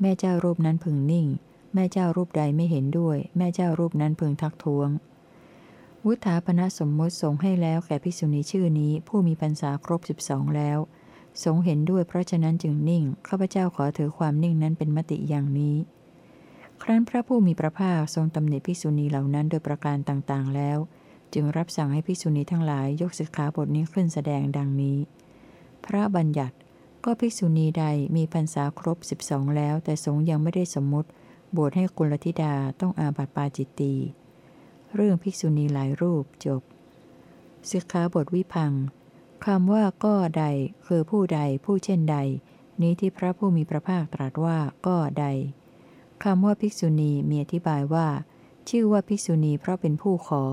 แม่เจ้ารูปนั้นพึงนิ่ง แม่เจ้ารูปใดไม่เห็นด้วย แม่เจ้ารูปนั้นพึงทักท้วง วุฒาปณะสมมติสงให้แล้วแก่ภิกษุณีชื่อนี้ผู้มีพรรษาครบสิบสองแล้ว สงเห็นด้วยเพราะฉะนั้นจึงนิ่ง ข้าพเจ้าขอถือความนิ่งนั้นเป็นมติอย่างนี้ ครั้นพระผู้มีพระภาคทรงตำหนิภิกษุณีเหล่านั้นโดยประการต่างๆแล้ว จึงรับสั่งให้ภิกษุณีทั้งหลายยกสิกขาบทนี้ขึ้นแสดงดังนี้ พระบัญญัติก็ภิกษุณีใดมีพรรษาครบสิบองแล้ว แต่สงยังไม่ได้สมมติ บวชให้กุลธิดาต้องอาบัติปาจิตตี เรื่องภิกษุณีหลายรูปจบสิกขาบทวิพังคำว่าก็ใดคือผู้ใดผู้เช่นใด นี้ที่พระผู้มีพระภาคตรัสว่าก็ใดคำว่าภิกษุณีมีอธิบายว่า ชื่อว่าภิกษุณีเพราะเป็นผู้ขอ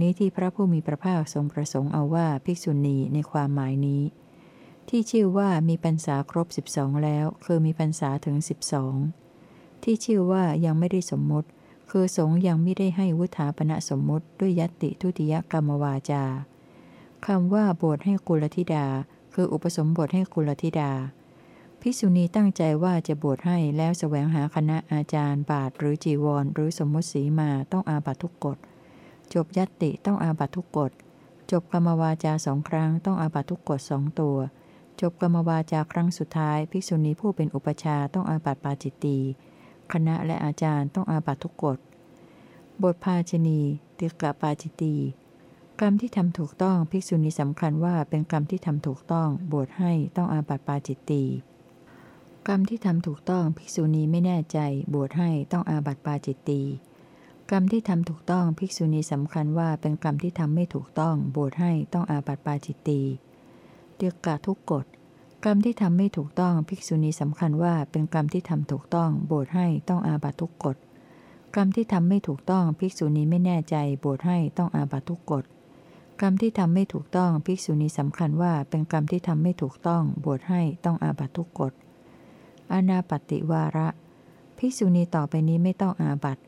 นี้ที่พระผู้มีพระภาคทรงประสงค์เอาว่าภิกษุณีในความหมายนี้ ที่ชื่อว่ามีพรรษาครบ12แล้ว คือมีพรรษาถึง12 ที่ชื่อว่ายังไม่ได้สมมติ คือสงฆ์ยังไม่ได้ให้วุฒาปณะสมมติ ด้วยยตติทุติยกรรมวาจาคำว่าบวชให้กุลธิดา คืออุปสมบทให้กุลธิดา ภิกษุณีตั้งใจว่าจะบวชให้แล้วแสวงหาคณะอาจารย์ บาทหรือจีวร หรือสมมติสีมาต้องอาบัตทุกกฎ จบยัติต้องอาบัตทุกกฎ จบกรรมวาจาสองครั้งต้องอาบัตทุกกฎสองตัว จบกรรมวาจาครั้งสุดท้าย ภิกษุณีผู้เป็นอุปชาต้องอาบัตปาจิตตี คณะและอาจารย์ต้องอาบัตทุกกฎ บทภาชนีติกะปาจิตีกรรมที่ทำถูกต้องภิกษุณีสำคัญว่าเป็นกรรมที่ทำถูกต้องบวชให้ต้องอาบัตปาจิตตีกรรมที่ทำถูกต้องภิกษุณีไม่แน่ใจ บวชให้ต้องอาบัติปาจิตตีกรรมที่ทำถูกต้องภิกษุณีสำคัญว่าเป็นกรรมที่ทำไม่ถูกต้อง บวชให้ต้องอาบัติปาจิตตีเตียกะทุกกฎ กรรมที่ทำไม่ถูกต้องภิกษุณีสำคัญว่าเป็นกรรมที่ทำถูกต้องบวชให้ต้องอาบัตทุกกฎกรรมที่ทำไม่ถูกต้องภิกษุณีไม่แน่ใจบวชให้ต้องอาบัตทุกกฎกรรมที่ทำไม่ถูกต้องภิกษุณีสำคัญว่าเป็นกรรมที่ทำไม่ถูกต้องบวชให้ต้องอาบัตทุกกฎอนาปติวาระ ภิกษุณีต่อไปนี้ไม่ต้องอาบัต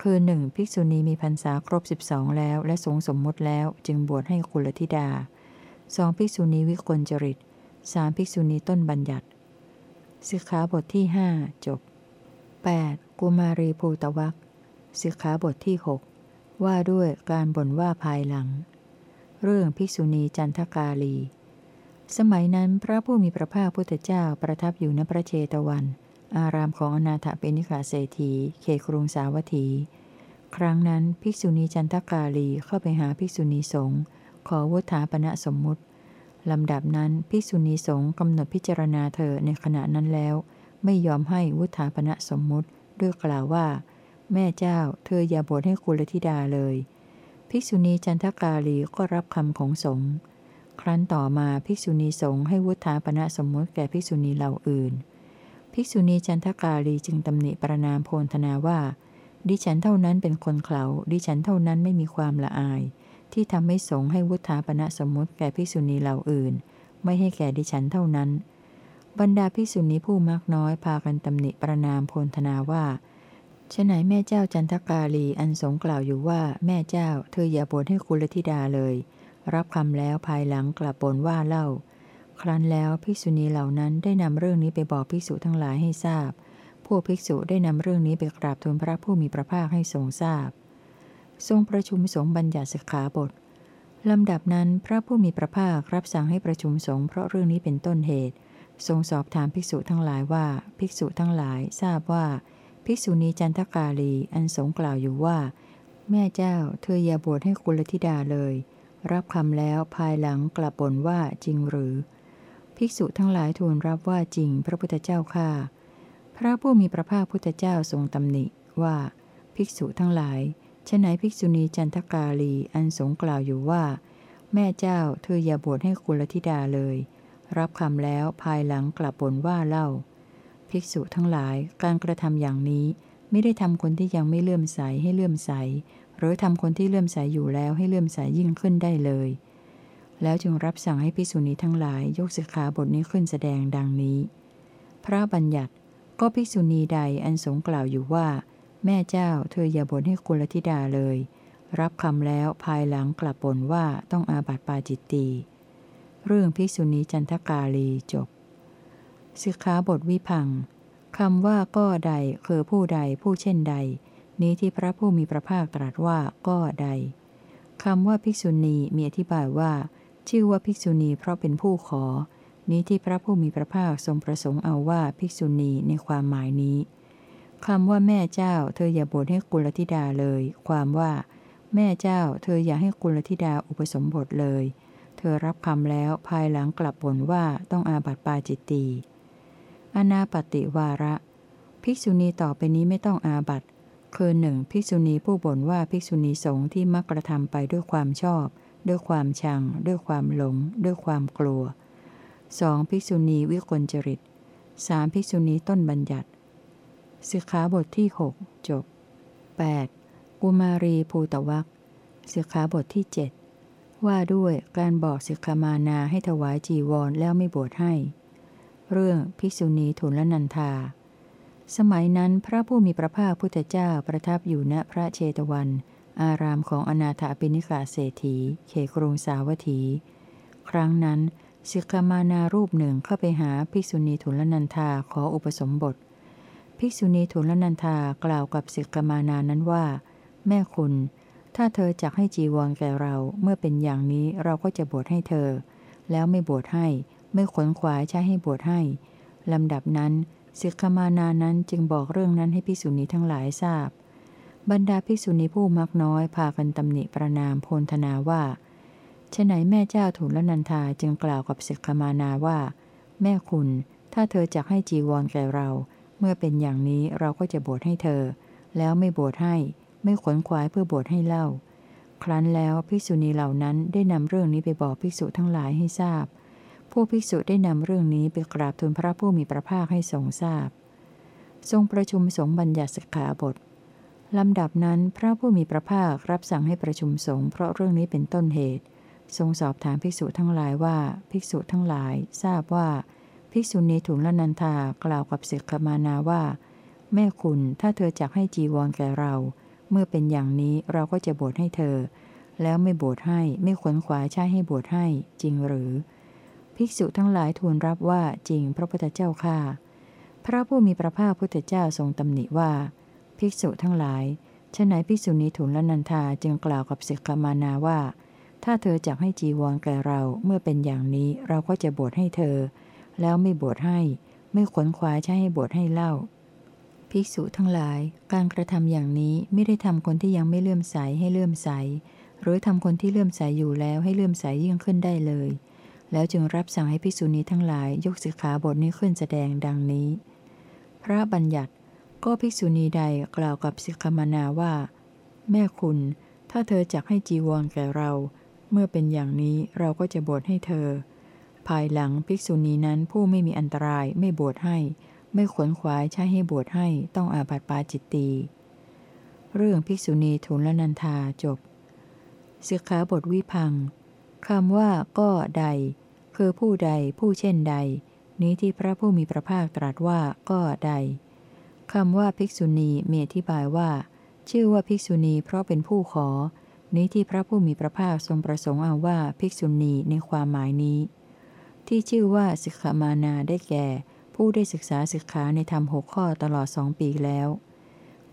คือหนึ่งภิกษุณีมีพรรษาครบ 12 แล้ว และสงสมมติแล้วจึงบวชให้กุลธิดาสองภิกษุณีวิกลจริต สามภิกษุณีต้นบัญญัติสิกขาบทที่หจบ 8. กุมารีภูตวักสิกขาบทที่ 6 ว่าด้วยการบ่นว่าภายหลัง เรื่องภิกษุณีจันทกาลี สมัยนั้นพระผู้มีพระภาคพุทธเจ้าประทับอยู่ณพระเชตวัน อารามของอนาถเปนิกาเศรษฐีเขครุงสาวัตถี ครั้งนั้นภิกษุณีจันทกาลีเข้าไปหาภิกษุณีสงฆ์ขอวุฒาปณะสมมุติ ลำดับนั้นภิกษุณีสงฆ์กำหนดพิจารณาเธอในขณะนั้นแล้ว ไม่ยอมให้วุฒาปณะสมมุติด้วยกล่าวว่า แม่เจ้าเธออย่าบวชให้กุลธิดาเลย ภิกษุณีจันทกาลีก็รับคำของสงฆ์ครั้นต่อมาภิกษุณีสงฆ์ให้วุฒาปณะสมมติแก่ภิกษุณีเหล่าอื่น ภิกษุณีจันทกาลีจึงตำหนิประนามโพลธนาว่า ดิฉันเท่านั้นเป็นคนเขาดิฉันเท่านั้นไม่มีความละอาย ที่ทำให้สงให้วุฒาปณะสมมติแก่ภิกษุณีเหล่าอื่น ไม่ให้แก่ดิฉันเท่านั้น บรรดาภิกษุณีผู้มากน้อยพากันตำหนิประนามโพลธนาว่าฉไหนแม่เจ้าจันทกาลีอันสงกล่าวอยู่ว่าแม่เจ้าเธออย่าบวชให้คุลธิดาเลย รับคำแล้วภายหลังกลับบ่นว่าเล่า ครั้นแล้วภิกษุณีเหล่านั้นได้นำเรื่องนี้ไปบอกภิกษุทั้งหลายให้ทราบ พวกภิกษุได้นำเรื่องนี้ไปกราบทูลพระผู้มีพระภาคให้ทรงทราบ ทรงประชุมสงฆ์บัญญัติสิกขาบทลำดับนั้นพระผู้มีพระภาครับสั่งให้ประชุมสงฆ์เพราะเรื่องนี้เป็นต้นเหตุ ทรงสอบถามภิกษุทั้งหลายว่า ภิกษุทั้งหลายทราบว่า ภิกษุณีจันทกาลีอันสงกล่าวอยู่ว่า แม่เจ้าเธออย่าบวชให้กุลธิดาเลย รับคำแล้วภายหลังกลับบ่นว่าจริงหรือ ภิกษุทั้งหลายทูลรับว่าจริงพระพุทธเจ้าข้าพระผู้มีพระภาคพุทธเจ้าทรงตำหนิว่า ภิกษุทั้งหลาย ฉไหนภิกษุณีจันทกาลีอันสงกล่าวอยู่ว่า แม่เจ้าเธออย่าบวชให้กุลธิดาเลย รับคำแล้วภายหลังกลับบ่นว่าเล่า ภิกษุทั้งหลายการกระทำอย่างนี้ไม่ได้ทำคนที่ยังไม่เลื่อมใสให้เลื่อมใส หรือทำคนที่เลื่อมใสอยู่แล้วให้เลื่อมใสยิ่งขึ้นได้เลย แล้วจึงรับสั่งให้พิสุนีทั้งหลายยกสิกขาบทนี้ขึ้นแสดงดังนี้ พระบัญญัติก็ภิกษุณีใดอันสงกล่าวอยู่ว่า แม่เจ้าเธออย่าบ่นให้กุลธิดาเลย รับคำแล้วภายหลังกลับบ่นว่าต้องอาบัติปาจิตตี เรื่องภิกษุณีจันทกาลีจบสิกขาบทวิพังคำว่าก็ใดคือผู้ใดผู้เช่นใด นี้ที่พระผู้มีพระภาคตรัสว่าก็ใดคำว่าภิกษุณีมีอธิบายว่า ชื่อว่าภิกษุณีเพราะเป็นผู้ขอ นี้ที่พระผู้มีพระภาคทรงประสงค์เอาว่าภิกษุณีในความหมายนี้ คำว่าแม่เจ้า เธออย่าบวชให้กุลธิดาเลย ความว่า แม่เจ้า เธออย่าให้กุลธิดาอุปสมบทเลย เธอรับคำแล้วภายหลังกลับบ่นว่าต้องอาบัติปาจิตตีอนาปติวาระ ภิกษุณีต่อไปนี้ไม่ต้องอาบัติคือหนึ่งภิกษุณีผู้บ่นว่าภิกษุณีสงฆ์ที่มักกระทำไปด้วยความชอบ ด้วยความชัง ด้วยความหลง ด้วยความกลัว 2. ภิกษุณีวิกลจริต 3. ภิกษุณีต้นบัญญัติ สิกขาบทที่ 6 จบ 8. กุมารีภูตวักสิกขาบทที่เจ็ดว่าด้วยการบอกสิกขามานาให้ถวายจีวรแล้วไม่บวชให้ เรื่องภิกษุณีทุนลนันทาสมัยนั้นพระผู้มีพระภาคพุทธเจ้าประทับอยู่ณพระเชตวัน อารามของอนาถาปิณิกาเศรษฐีเขกรุงสาวัตถี ครั้งนั้นสิกขามานารูปหนึ่งเข้าไปหาภิกษุณีทุลนันทาขออุปสมบท ภิกษุณีทุลนันทากล่าวกับสิกขามานานั้นว่า แม่คุณ ถ้าเธอจักให้จีวรแก่เราเมื่อเป็นอย่างนี้เราก็จะบวชให้เธอ แล้วไม่บวชให้ ไม่ขนขวายใช้ให้บวชให้ลำดับนั้นสิกขามานานั้นจึงบอกเรื่องนั้นให้ภิกษุณีทั้งหลายทราบ บรรดาภิกษุณีผู้มักน้อยพากันตำหนิประนามโพลธนาว่าฉไหนแม่เจ้าถูลนันทาจึงกล่าวกับสิกขมานาว่า แม่คุณ ถ้าเธอจะให้จีวรแก่เรา เมื่อเป็นอย่างนี้เราก็จะบวชให้เธอ แล้วไม่บวชให้ ไม่ขนขวายเพื่อบวชให้เล่า ครั้นแล้วภิกษุณีเหล่านั้นได้นำเรื่องนี้ไปบอกภิกษุทั้งหลายให้ทราบ ผู้ภิกษุได้นำเรื่องนี้ไปกราบทูลพระผู้มีพระภาคให้ทรงทราบ ทรงประชุมสงฆ์บัญญัติสิกขาบทลำดับนั้นพระผู้มีพระภาครับสั่งให้ประชุมสงฆ์เพราะเรื่องนี้เป็นต้นเหตุ ทรงสอบถามภิกษุทั้งหลายว่า ภิกษุทั้งหลายทราบว่า ภิกษุณีถุงละนันทากล่าวกับเสกขมานาว่า แม่คุณถ้าเธอจักให้จีวรแก่เรา เมื่อเป็นอย่างนี้เราก็จะบวชให้เธอ แล้วไม่บวชให้ไม่ขนขวายใช้ให้บวชให้จริงหรือ ภิกษุทั้งหลายทูลรับว่าจริงพระพุทธเจ้าค่าพระผู้มีพระภาคพุทธเจ้าทรงตำหนิว่า ภิกษุทั้งหลายฉไหนภิกษุณีถุละนันทาจึงกล่าวกับเสกขมานาว่า ถ้าเธอจักให้จีวรแก่เราเมื่อเป็นอย่างนี้เราก็จะบวชให้เธอ แล้วไม่บวชให้ ไม่ขนขวายใช้ให้บวชให้เล่า ภิกษุทั้งหลาย การกระทำอย่างนี้ไม่ได้ทำคนที่ยังไม่เลื่อมใสให้เลื่อมใส หรือทำคนที่เลื่อมใสอยู่แล้วให้เลื่อมใสยิ่งขึ้นได้เลย แล้วจึงรับสั่งให้ภิกษุณีทั้งหลายยกสิกขาบทนี้ขึ้นแสดงดังนี้ พระบัญญัติก็ภิกษุณีใดกล่าวกับสิกขมานาว่า แม่คุณ ถ้าเธอจักให้จีวรแก่เรา เมื่อเป็นอย่างนี้เราก็จะบวชให้เธอ ภายหลังภิกษุณีนั้นผู้ไม่มีอันตรายไม่บวชให้ ไม่ขวนขวายใช้ให้บวชให้ต้องอาบัติปาจิตตีเรื่องภิกษุณีทุนละนันทาจบสิกขาบทวิพังคำว่าก็ใด คือผู้ใดผู้เช่นใด นี้ที่พระผู้มีพระภาคตรัสว่าก็ใดคำว่าภิกษุณีมีอธิบายว่า ชื่อว่าภิกษุณีเพราะเป็นผู้ขอ นี้ที่พระผู้มีพระภาคทรงประสงค์เอาว่าภิกษุณีในความหมายนี้ ที่ชื่อว่าสิกขามานาได้แก่ ผู้ได้ศึกษาศึกษาในธรรมหกข้อตลอดสองปีแล้ว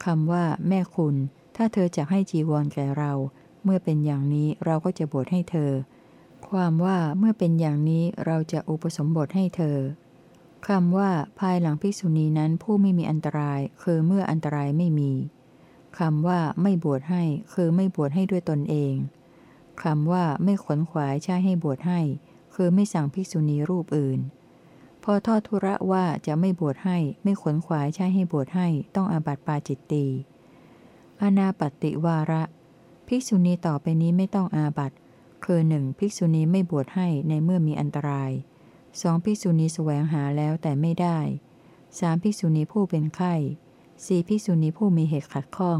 คำว่า แม่คุณ ถ้าเธอจะให้จีวรแก่เรา เมื่อเป็นอย่างนี้เราก็จะบวชให้เธอ ความว่าเมื่อเป็นอย่างนี้เราจะอุปสมบทให้เธอคำว่า ภายหลังภิกษุณีนั้นผู้ไม่มีอันตราย คือเมื่ออันตรายไม่มีคำว่าไม่บวชให้ คือไม่บวชให้ด้วยตนเองคำว่าไม่ขนขวายใช้ให้บวชให้ คือไม่สั่งภิกษุณีรูปอื่น พอทอดทุระว่าจะไม่บวชให้ไม่ขนขวายใช้ให้บวชให้ต้องอาบัติปาจิตตีอนาปติวาระ ภิกษุณีต่อไปนี้ไม่ต้องอาบัติ คือหนึ่งภิกษุณีไม่บวชให้ในเมื่อมีอันตรายสองภิกษุณีแสวงหาแล้วแต่ไม่ได้สามภิกษุณีผู้เป็นไข้สี่ภิกษุณีผู้มีเหตุขัดข้อง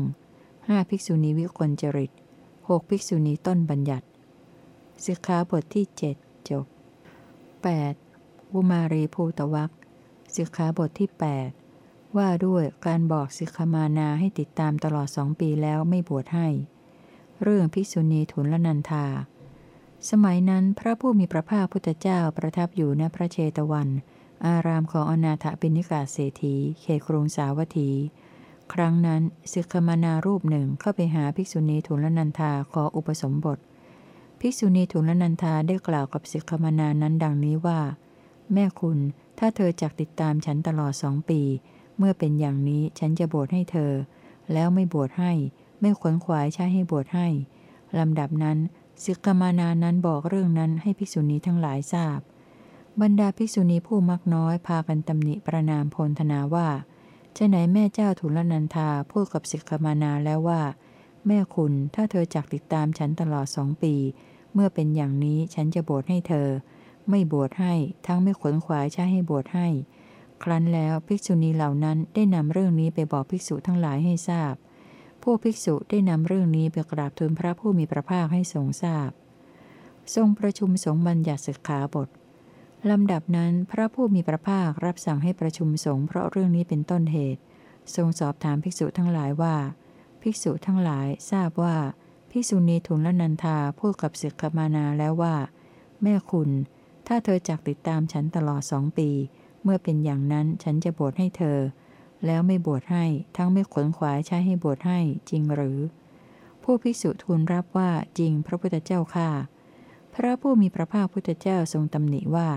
ห้าภิกษุณีวิกลจริตหกภิกษุณีต้นบัญญัติสิกขาบทที่เจ็ด จบ 8. วุมารีภูตวักสิกขาบทที่ 8 ว่าด้วยการบอกสิกขามานาให้ติดตามตลอดสองปีแล้วไม่บวชให้ เรื่องภิกษุณีทุนละนันทา สมัยนั้นพระผู้มีพระภาคพุทธเจ้าประทับอยู่ณพระเชตวัน อารามของอนาถปิณิกาเศรษฐีเขตกรุงสาวัตถี ครั้งนั้นสิกขมานารูปหนึ่งเข้าไปหาภิกษุณีทุลนันทาขออุปสมบท ภิกษุณีทุลนันทาได้กล่าวกับสิกขมานานั้นดังนี้ว่า แม่คุณ ถ้าเธอจักติดตามฉันตลอดสองปี เมื่อเป็นอย่างนี้ฉันจะบวชให้เธอ แล้วไม่บวชให้ ไม่ขวนขวายใช้ให้บวชให้ลำดับนั้นสิกขมานานั้นบอกเรื่องนั้นให้ภิกษุณีทั้งหลายทราบ บรรดาภิกษุณีผู้มักน้อยพากันตำหนิประนามพลธนาว่าจะไหนแม่เจ้าทุลนันทาพูดกับสิกขมานาแล้วว่า แม่คุณถ้าเธอจักติดตามฉันตลอดสองปี เมื่อเป็นอย่างนี้ฉันจะบวชให้เธอ ไม่บวชให้ทั้งไม่ขนขวายใช้ให้บวชให้ ครั้นแล้วภิกษุณีเหล่านั้นได้นำเรื่องนี้ไปบอกภิกษุทั้งหลายให้ทราบ พวกภิกษุได้นำเรื่องนี้ไปกราบทูลพระผู้มีพระภาคให้ทรงทราบ ทรงประชุมสงฆ์บัญญัติสิกขาบทลำดับนั้นพระผู้มีพระภาครับสั่งให้ประชุมสงฆ์เพราะเรื่องนี้เป็นต้นเหตุ ทรงสอบถามภิกษุทั้งหลายว่า ภิกษุทั้งหลายทราบว่า ภิกษุณีทุนละนันทาพูดกับสิกขมานาแล้วว่า แม่คุณ ถ้าเธอจักติดตามฉันตลอดสองปี เมื่อเป็นอย่างนั้นฉันจะบวชให้เธอ แล้วไม่บวชให้ทั้งไม่ขนขวายใช้ให้บวชให้จริงหรือ ผู้ภิกษุทูลรับว่าจริงพระพุทธเจ้าค่ะ พระผู้มีพระภาคพุทธเจ้าทรงตำหนิว่า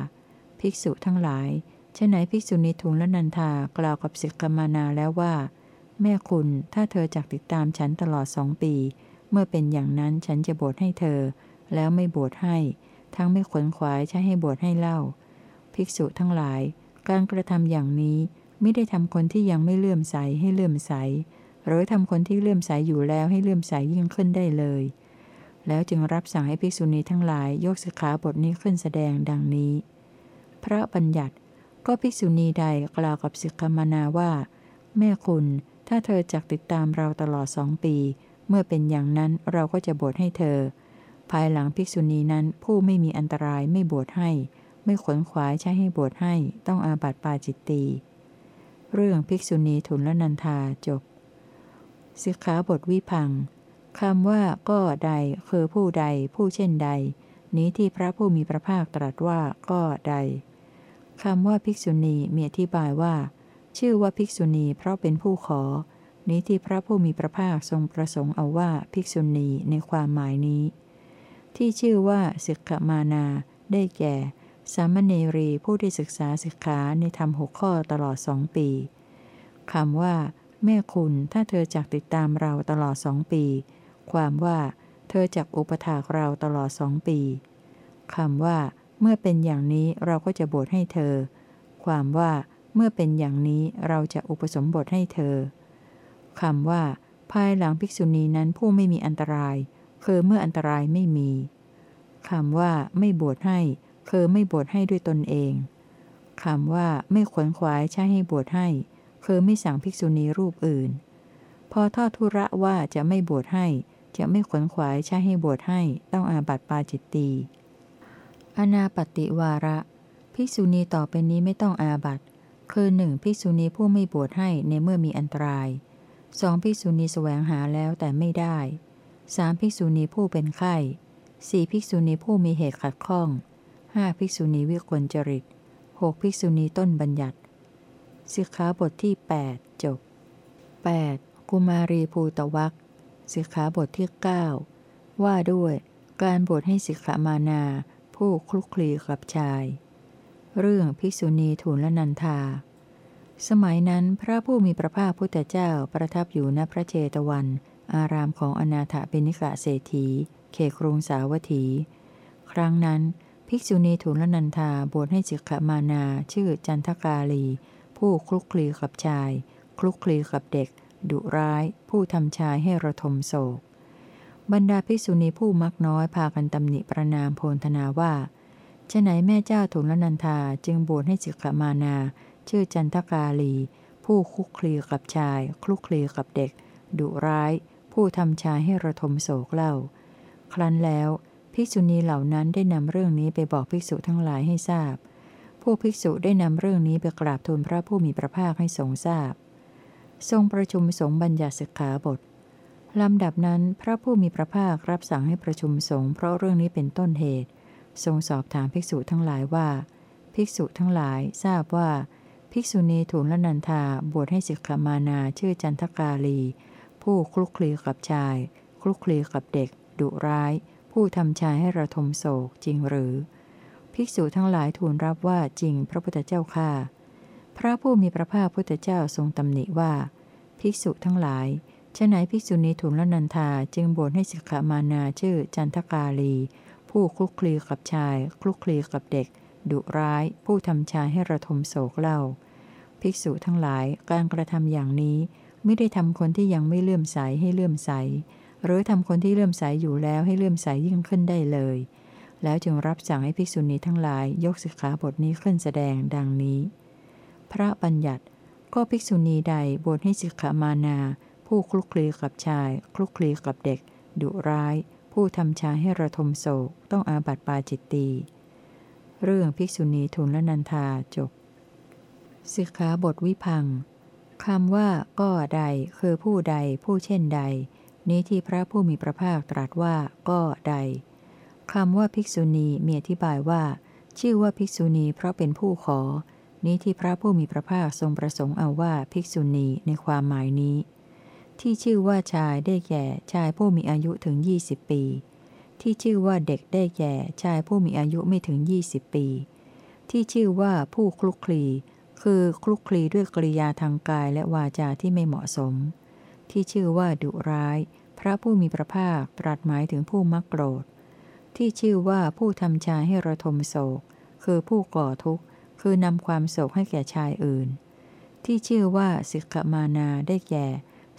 ภิกษุทั้งหลายฉไหนภิกษุณีทุงและนันทากล่าวกับสิกขมานาแล้วว่า แม่คุณ ถ้าเธอจักติดตามฉันตลอดสองปี เมื่อเป็นอย่างนั้นฉันจะบวชให้เธอ แล้วไม่บวชให้ ทั้งไม่ขนขวายใช้ให้บวชให้เล่า ภิกษุทั้งหลาย การกระทำอย่างนี้ไม่ได้ทำคนที่ยังไม่เลื่อมใสให้เลื่อมใส หรือทำคนที่เลื่อมใสอยู่แล้วให้เลื่อมใสยิ่งขึ้นได้เลย แล้วจึงรับสั่งให้ภิกษุณีทั้งหลายยกสิกขาบทนี้ขึ้นแสดงดังนี้ พระบัญญัติก็ภิกษุณีใดกล่าวกับสิกขมานาว่า แม่คุณ ถ้าเธอจักติดตามเราตลอดสองปี เมื่อเป็นอย่างนั้นเราก็จะบวชให้เธอ ภายหลังภิกษุณีนั้นผู้ไม่มีอันตรายไม่บวชให้ ไม่ขนขวายใช้ให้บวชให้ ต้องอาบัติปาจิตตี เรื่องภิกษุณีทุนละนันทาจบ สิกขาบทวิพังคำว่าก็ใดคือผู้ใด ผู้เช่นใด นี้ที่พระผู้มีพระภาคตรัสว่าก็ใดคำว่าภิกษุณีมีอธิบายว่า ชื่อว่าภิกษุณีเพราะเป็นผู้ขอ นี้ที่พระผู้มีพระภาคทรงประสงค์เอาว่าภิกษุณีในความหมายนี้ ที่ชื่อว่าสิกขมานา ได้แก่ สามเณรีผู้ได้ศึกษาศึกขาในธรรมหกข้อตลอดสองปีคำว่า แม่คุณถ้าเธอจักติดตามเราตลอดสองปี ความว่า เธอจักอุปถากเราตลอดสองปีคำว่า เมื่อเป็นอย่างนี้เราก็จะบวชให้เธอ ความว่า เมื่อเป็นอย่างนี้เราจะอุปสมบทให้เธอคำว่า ภายหลังภิกษุณีนั้นผู้ไม่มีอันตราย คือเมื่ออันตรายไม่มีคำว่า ไม่บวชให้ คือไม่บวชให้ด้วยตนเองคำว่า ไม่ขวนขวายใช้ให้บวชให้ คือไม่สั่งภิกษุณีรูปอื่น พอทอดทุระว่าจะไม่บวชให้ จะไม่ขวนขวายใช้ให้บวชให้ ต้องอาบัติปาจิตตีอนาปติวาระ ภิกษุณีต่อไปนี้ไม่ต้องอาบัติ คือหนึ่งภิกษุณีผู้ไม่บวชให้ในเมื่อมีอันตรายสองภิกษุณีแสวงหาแล้วแต่ไม่ได้สามภิกษุณีผู้เป็นไข้สี่ภิกษุณีผู้มีเหตุขัดข้องห้าภิกษุณีวิกลจริตหกภิกษุณีต้นบัญญัติสิกขาบทที่ 8 จบ 8. กุมารีภูตวักสิกขาบทที่ 9 ว่าด้วย การบวชให้สิกขามานา ผู้คลุกคลีกับชาย เรื่องภิกษุณีทูลนันทา สมัยนั้นพระผู้มีพระภาคพุทธเจ้าประทับอยู่ณพระเจตวัน อารามของอนาถเปนิกะเศรษฐี เขครุงสาวัตถี ครั้งนั้น ภิกษุณีทูลนันทาบวชให้จิกขมานาชื่อจันทกาลี ผู้คลุกคลีกับชาย คลุกคลีกับเด็ก ดุร้าย ผู้ทำชายให้ระทมโศก บรรดาภิกษุณีผู้มักน้อยพากันตำหนิประนามโพลธนาว่า ฉไหนแม่เจ้าถุลนันทาจึงบวชให้สิกขมานา ชื่อจันทกาลี ผู้คุกคลีกับชาย คลุกคลีกับเด็ก ดุร้าย ผู้ทำชายให้ระทมโศกเล่า ครั้นแล้วภิกษุณีเหล่านั้นได้นำเรื่องนี้ไปบอกภิกษุทั้งหลายให้ทราบ ผู้ภิกษุได้นำเรื่องนี้ไปกราบทูลพระผู้มีพระภาคให้ทรงทราบ ทรงประชุมสงฆ์บัญญัติสิกขาบทลำดับนั้นพระผู้มีพระภาครับสั่งให้ประชุมสงฆ์เพราะเรื่องนี้เป็นต้นเหตุ ทรงสอบถามภิกษุทั้งหลายว่า ภิกษุทั้งหลายทราบว่า ภิกษุณีถูนละนันทาบวชให้สิกขามานาชื่อจันทกาลี ผู้คลุกคลีกับชาย คลุกคลีกับเด็ก ดุร้าย ผู้ทำชายให้ระทมโศกจริงหรือ ภิกษุทั้งหลายทูลรับว่าจริงพระพุทธเจ้าข้าพระผู้มีพระภาคพุทธเจ้าทรงตำหนิว่า ภิกษุทั้งหลายฉไหนภิกษุณีทุนละนันทาจึงบวชให้สิกขามานาชื่อจันทกาลี ผู้คลุกคลีกับชาย คลุกคลีกับเด็ก ดุร้าย ผู้ทำชายให้ระทมโศกเล่า ภิกษุทั้งหลายการกระทำอย่างนี้ไม่ได้ทำคนที่ยังไม่เลื่อมใสให้เลื่อมใส หรือทำคนที่เลื่อมใสอยู่แล้วให้เลื่อมใสยิ่งขึ้นได้เลย แล้วจึงรับสั่งให้ภิกษุณีทั้งหลายยกสิกขาบทนี้ขึ้นแสดงดังนี้ พระบัญญัติก็ภิกษุณีใดบวชให้สิกขามานา ผู้คลุกคลีกับชาย คลุกคลีกับเด็ก ดุร้าย ผู้ทำชายให้ระทมโศกต้องอาบัติปาจิตตีเรื่องภิกษุณีทุนละนันทาจบสิกขาบทวิพังคำว่าก็ใดคือผู้ใดผู้เช่นใด นี้ที่พระผู้มีพระภาคตรัสว่าก็ใดคำว่าภิกษุณีมีอธิบายว่า ชื่อว่าภิกษุณีเพราะเป็นผู้ขอ นี้ที่พระผู้มีพระภาคทรงประสงค์เอาว่าภิกษุณีในความหมายนี้ ที่ชื่อว่าชายได้แก่ชายผู้มีอายุถึง20ปี ที่ชื่อว่าเด็กได้แก่ชายผู้มีอายุไม่ถึง20ปี ที่ชื่อว่าผู้คลุกคลี คือคลุกคลีด้วยกริยาทางกายและวาจาที่ไม่เหมาะสม ที่ชื่อว่าดุร้าย พระผู้มีพระภาคตรัสหมายถึงผู้มักโกรธ ที่ชื่อว่าผู้ทำชายให้ระทมโศก คือผู้ก่อทุกข์ คือนำความโศกให้แก่ชายอื่น ที่ชื่อว่าสิกขมานาได้แก่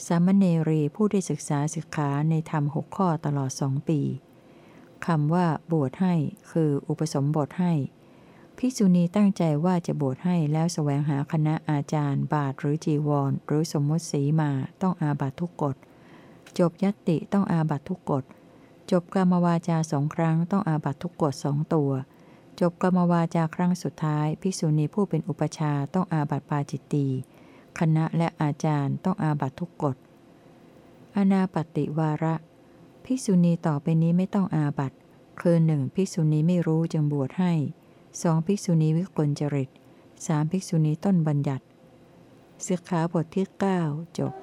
สามเณรีผู้ได้ศึกษาศึกขาในธรรมหกข้อตลอดสองปีคำว่าบวชให้คืออุปสมบทให้ ภิกษุณีตั้งใจว่าจะบวชให้แล้วแสวงหาคณะอาจารย์ บาทหรือจีวร หรือสมมติสีมาต้องอาบัตทุกกฎ จบยัตติต้องอาบัตทุกกฎ จบกรรมวาจาสองครั้งต้องอาบัตทุกกฎสองตัว จบกรรมวาจาครั้งสุดท้าย ภิกษุณีผู้เป็นอุปชาต้องอาบัตปาจิตตี คณะและอาจารย์ต้องอาบัตทุกกฎ อนาปติวาระ ภิกษุณีต่อไปนี้ไม่ต้องอาบัต คือหนึ่งภิกษุณีไม่รู้จึงบวชให้สองภิกษุณีวิกลจริตสามภิกษุณีต้นบัญญัติสิกขาบทที่ 9 จบ